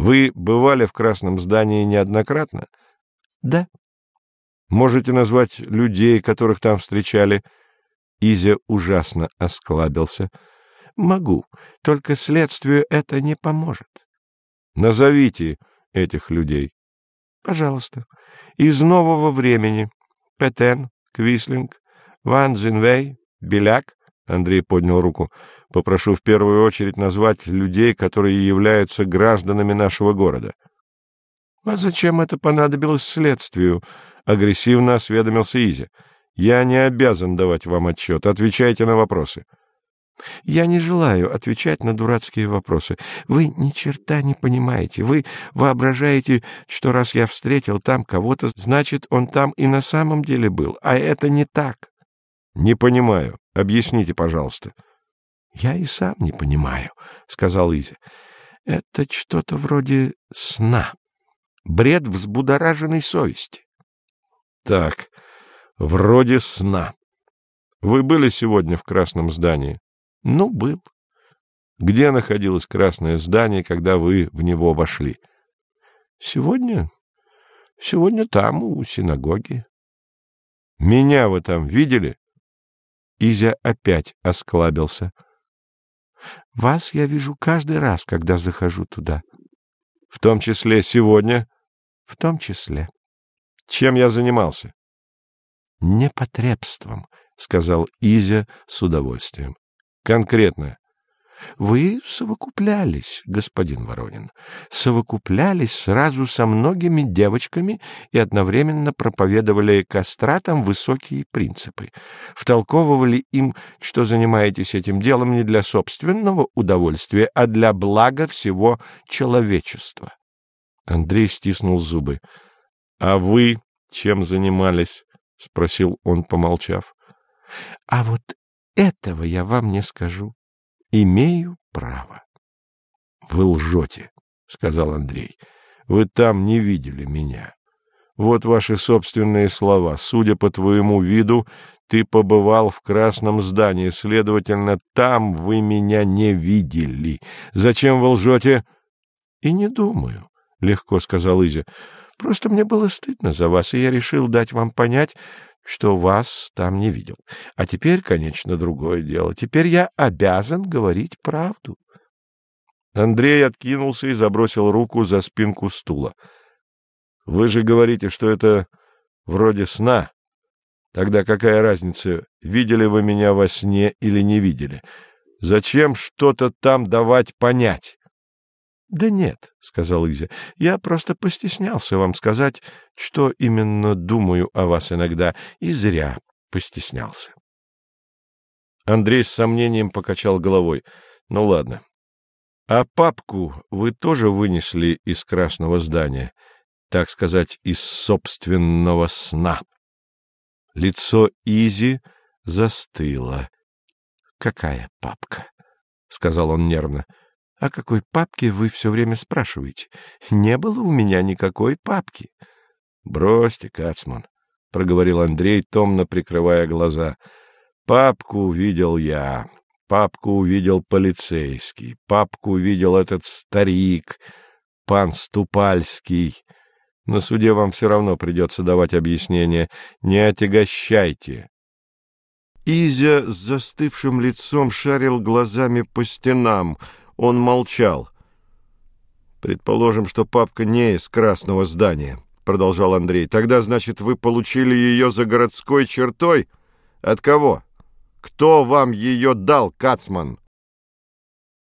Вы бывали в Красном здании неоднократно? Да. Можете назвать людей, которых там встречали? Изя ужасно осклабился. Могу, только следствию это не поможет. Назовите этих людей. Пожалуйста. Из нового времени. Петен, Квислинг, Ван Джинвей, Беляк. Андрей поднял руку. Попрошу в первую очередь назвать людей, которые являются гражданами нашего города. — А зачем это понадобилось следствию? — агрессивно осведомился Изя. — Я не обязан давать вам отчет. Отвечайте на вопросы. — Я не желаю отвечать на дурацкие вопросы. Вы ни черта не понимаете. Вы воображаете, что раз я встретил там кого-то, значит, он там и на самом деле был. А это не так. — Не понимаю. Объясните, пожалуйста. —— Я и сам не понимаю, — сказал Изя. — Это что-то вроде сна. Бред взбудораженной совести. — Так, вроде сна. Вы были сегодня в красном здании? — Ну, был. — Где находилось красное здание, когда вы в него вошли? — Сегодня... Сегодня там, у синагоги. — Меня вы там видели? Изя опять осклабился. — вас я вижу каждый раз, когда захожу туда. — В том числе сегодня? — В том числе. — Чем я занимался? — Непотребством, — сказал Изя с удовольствием. — Конкретно? Вы совокуплялись, господин Воронин, совокуплялись сразу со многими девочками и одновременно проповедовали кастратам высокие принципы, втолковывали им, что занимаетесь этим делом не для собственного удовольствия, а для блага всего человечества. Андрей стиснул зубы. — А вы чем занимались? — спросил он, помолчав. — А вот этого я вам не скажу. Имею право. — Вы лжете, — сказал Андрей. — Вы там не видели меня. Вот ваши собственные слова. Судя по твоему виду, ты побывал в красном здании, следовательно, там вы меня не видели. Зачем вы лжете? — И не думаю, — легко сказал Изя. — Просто мне было стыдно за вас, и я решил дать вам понять, что вас там не видел. А теперь, конечно, другое дело. Теперь я обязан говорить правду. Андрей откинулся и забросил руку за спинку стула. — Вы же говорите, что это вроде сна. Тогда какая разница, видели вы меня во сне или не видели? Зачем что-то там давать понять? — Да нет, — сказал Изя, — я просто постеснялся вам сказать, что именно думаю о вас иногда, и зря постеснялся. Андрей с сомнением покачал головой. — Ну ладно. А папку вы тоже вынесли из красного здания, так сказать, из собственного сна? Лицо Изи застыло. — Какая папка? — сказал он нервно. — о какой папке вы все время спрашиваете? Не было у меня никакой папки. — Бросьте, Кацман, — проговорил Андрей, томно прикрывая глаза. — Папку увидел я, папку увидел полицейский, папку увидел этот старик, пан Ступальский. На суде вам все равно придется давать объяснение. Не отягощайте. Изя с застывшим лицом шарил глазами по стенам — он молчал. «Предположим, что папка не из красного здания», — продолжал Андрей. «Тогда, значит, вы получили ее за городской чертой? От кого? Кто вам ее дал, Кацман?»